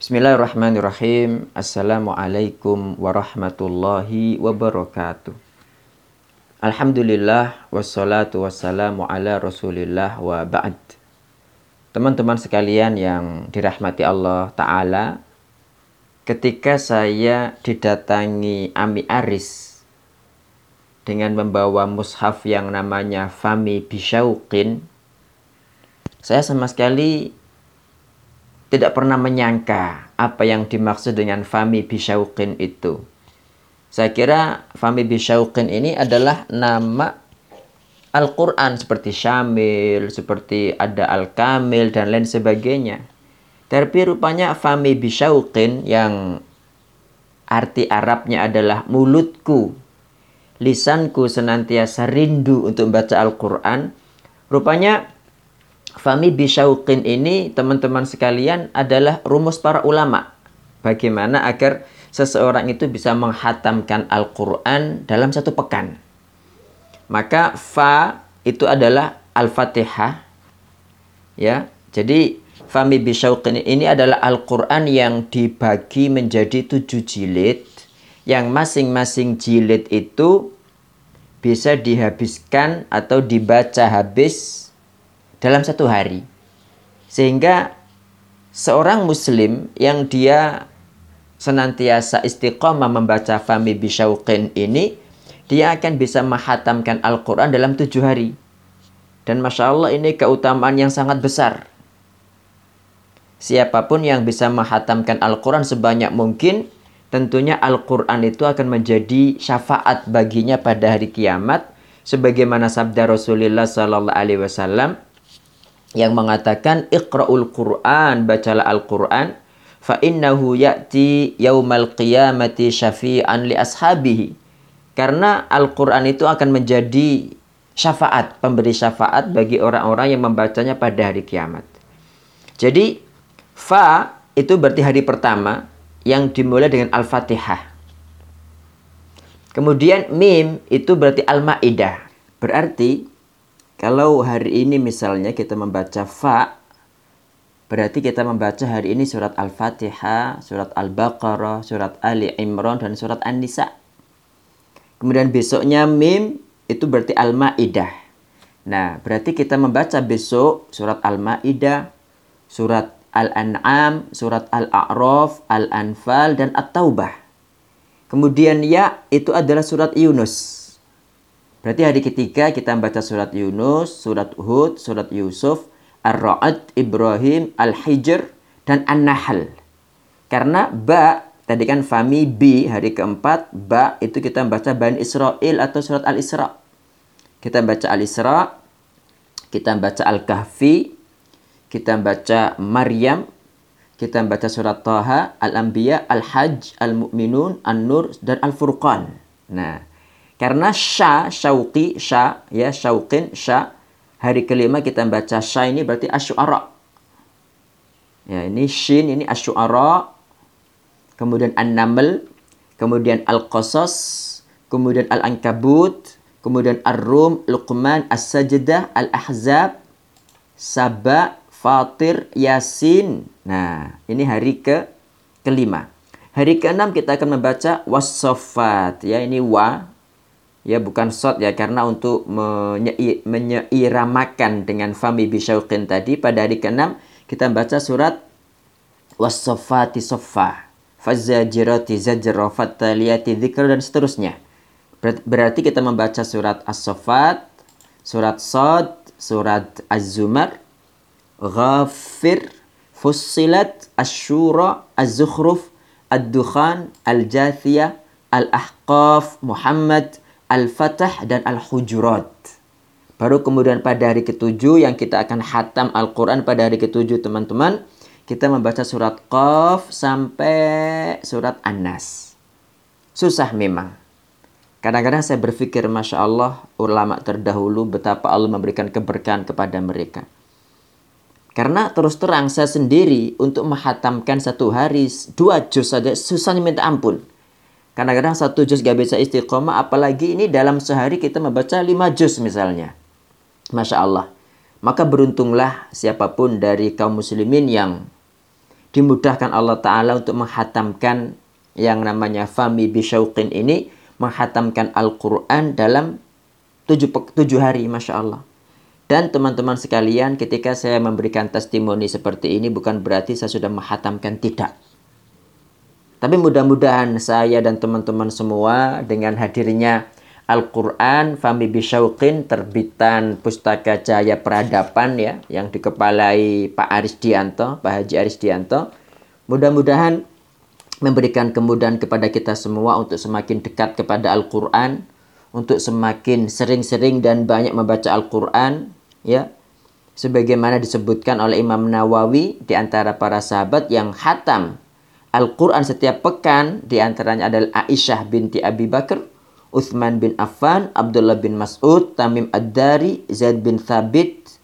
Bismillahirrahmanirrahim. Assalamualaikum warahmatullahi wabarakatuh. Alhamdulillah wassalatu wassalamu ala rasulillah wa ba'd. Teman-teman sekalian yang dirahmati Allah Ta'ala, ketika saya didatangi Ami Aris dengan membawa mushaf yang namanya Fami Bishauqin, saya sama sekali tidak pernah menyangka apa yang dimaksud dengan Fami Bishauqin itu. Saya kira Fami Bishauqin ini adalah nama Al-Quran seperti Syamil, seperti ada Al-Kamil dan lain sebagainya. Tapi rupanya Fami Bishauqin yang arti Arabnya adalah mulutku, lisanku senantiasa rindu untuk membaca Al-Quran. Rupanya Fami Bishauqin ini teman-teman sekalian adalah rumus para ulama. Bagaimana agar seseorang itu bisa menghatamkan Al-Quran dalam satu pekan. Maka fa itu adalah Al-Fatihah. Ya, jadi Fami Bishauqin ini adalah Al-Quran yang dibagi menjadi tujuh jilid. Yang masing-masing jilid itu bisa dihabiskan atau dibaca habis dalam satu hari. Sehingga seorang muslim yang dia senantiasa istiqomah membaca Fami Bishauqin ini, dia akan bisa menghatamkan Al-Quran dalam tujuh hari. Dan Masya Allah ini keutamaan yang sangat besar. Siapa pun yang bisa menghatamkan Al-Quran sebanyak mungkin, tentunya Al-Quran itu akan menjadi syafaat baginya pada hari kiamat. Sebagaimana sabda Rasulullah Sallallahu Alaihi Wasallam, yang mengatakan iqra'ul Qur'an, bacalah Al-Qur'an, fa innahu ya'ti yaumal qiyamati syafi'an li ashabihi. Karena Al-Qur'an itu akan menjadi syafaat, pemberi syafaat bagi orang-orang yang membacanya pada hari kiamat. Jadi fa itu berarti hari pertama yang dimulai dengan Al-Fatihah. Kemudian mim itu berarti Al-Maidah. Berarti kalau hari ini misalnya kita membaca fa, berarti kita membaca hari ini surat Al-Fatihah, surat Al-Baqarah, surat Ali Imran, dan surat An-Nisa. Kemudian besoknya mim, itu berarti Al-Ma'idah. Nah, berarti kita membaca besok surat Al-Ma'idah, surat Al-An'am, surat Al-A'raf, Al-Anfal, dan At-Taubah. Kemudian ya, itu adalah surat Yunus. Berarti hari ketiga kita membaca surat Yunus, surat Hud, surat Yusuf, Ar-Ra'ad, Ibrahim, Al-Hijr, dan An-Nahl. Karena ba, tadi kan fami bi, hari keempat, ba itu kita membaca Bani Israel atau surat Al-Isra. Kita membaca Al-Isra, kita membaca Al-Kahfi, kita membaca Maryam, kita membaca surat Taha, Al-Anbiya, Al-Hajj, Al-Mu'minun, An-Nur, dan Al-Furqan. Nah, karena sya, syauqi, sya, ya syauqin, sya. Hari kelima kita baca sya ini berarti asyuara. Ya, ini shin, ini asyuara. Kemudian an-naml, kemudian al-qasas, kemudian al-ankabut, kemudian ar-rum, luqman, as-sajdah, al-ahzab, saba, fatir, yasin. Nah, ini hari ke kelima. Hari keenam kita akan membaca wasofat. Ya, ini wa, ya bukan shot ya karena untuk menyeiramakan dengan fami bisyauqin tadi pada hari ke-6 kita baca surat wasofati soffa fazajirati zajra fattaliyati dzikr dan seterusnya. Berarti kita membaca surat as-sofat surat sod surat az-zumar ghafir fussilat asyura az-zukhruf ad-dukhan al-jathiyah al-ahqaf muhammad Al-Fatah dan Al-Hujurat. Baru kemudian pada hari ketujuh yang kita akan hatam Al-Quran pada hari ketujuh teman-teman. Kita membaca surat Qaf sampai surat An-Nas. Susah memang. Kadang-kadang saya berpikir Masya Allah ulama terdahulu betapa Allah memberikan keberkahan kepada mereka. Karena terus terang saya sendiri untuk menghatamkan satu hari dua juz saja susahnya minta ampun. Kadang-kadang satu juz gak bisa istiqomah, apalagi ini dalam sehari kita membaca lima juz misalnya. Masya Allah. Maka beruntunglah siapa pun dari kaum muslimin yang dimudahkan Allah Ta'ala untuk menghatamkan yang namanya Fami Bishauqin ini, menghatamkan Al-Quran dalam tujuh, tujuh hari, Masya Allah. Dan teman-teman sekalian, ketika saya memberikan testimoni seperti ini, bukan berarti saya sudah menghatamkan, tidak. Tapi mudah-mudahan saya dan teman-teman semua dengan hadirnya Al-Quran Fami Bishauqin terbitan Pustaka Jaya Peradaban ya yang dikepalai Pak Aris Dianto, Pak Haji Aris Dianto. Mudah-mudahan memberikan kemudahan kepada kita semua untuk semakin dekat kepada Al-Quran, untuk semakin sering-sering dan banyak membaca Al-Quran ya. Sebagaimana disebutkan oleh Imam Nawawi di antara para sahabat yang hatam Al-Quran setiap pekan di antaranya adalah Aisyah binti Abi Bakar Uthman bin Affan, Abdullah bin Mas'ud, Tamim Ad-Dari, Zaid bin Thabit,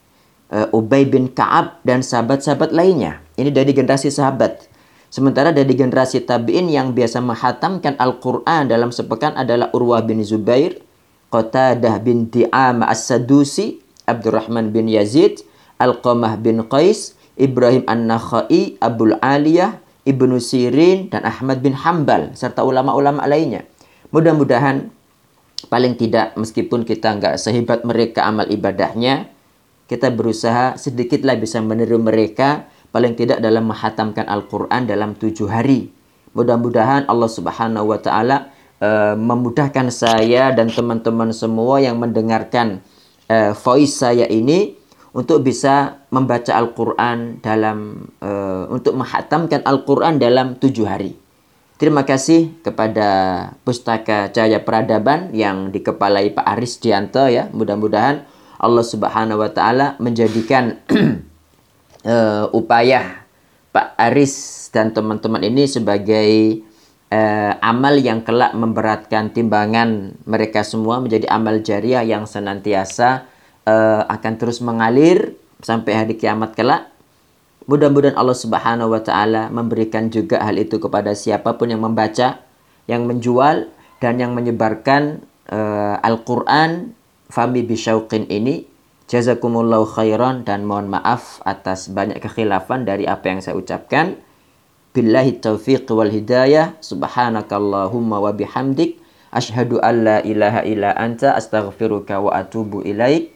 uh, Ubay bin Ka'ab, dan sahabat-sahabat lainnya. Ini dari generasi sahabat. Sementara dari generasi tabi'in yang biasa menghatamkan Al-Quran dalam sepekan adalah Urwah bin Zubair, Qatadah bin Di'am As-Sadusi, Abdurrahman bin Yazid, Al-Qamah bin Qais, Ibrahim An-Nakhai, Abul Aliyah, Ibnu Sirin, dan Ahmad bin Hambal, serta ulama-ulama lainnya. Mudah-mudahan paling tidak meskipun kita nggak sehebat mereka amal ibadahnya, kita berusaha sedikitlah bisa meniru mereka paling tidak dalam menghatamkan Al-Quran dalam tujuh hari. Mudah-mudahan Allah Subhanahu Wa Taala uh, memudahkan saya dan teman-teman semua yang mendengarkan uh, voice saya ini untuk bisa membaca Al-Quran dalam uh, untuk menghatamkan Al-Quran dalam tujuh hari. Terima kasih kepada Pustaka Cahaya Peradaban yang dikepalai Pak Aris Dianto ya. Mudah-mudahan Allah Subhanahu wa taala menjadikan uh, upaya Pak Aris dan teman-teman ini sebagai uh, amal yang kelak memberatkan timbangan mereka semua menjadi amal jariah yang senantiasa uh, akan terus mengalir sampai hari kiamat kelak Mudah-mudahan Allah Subhanahu wa taala memberikan juga hal itu kepada siapa pun yang membaca, yang menjual dan yang menyebarkan uh, Al-Qur'an Fami Bisyauqin ini. Jazakumullahu khairan dan mohon maaf atas banyak kekhilafan dari apa yang saya ucapkan. Billahi taufiq wal hidayah. Subhanakallahumma wa bihamdik. Ashhadu an la ilaha illa anta astaghfiruka wa atubu ilaik.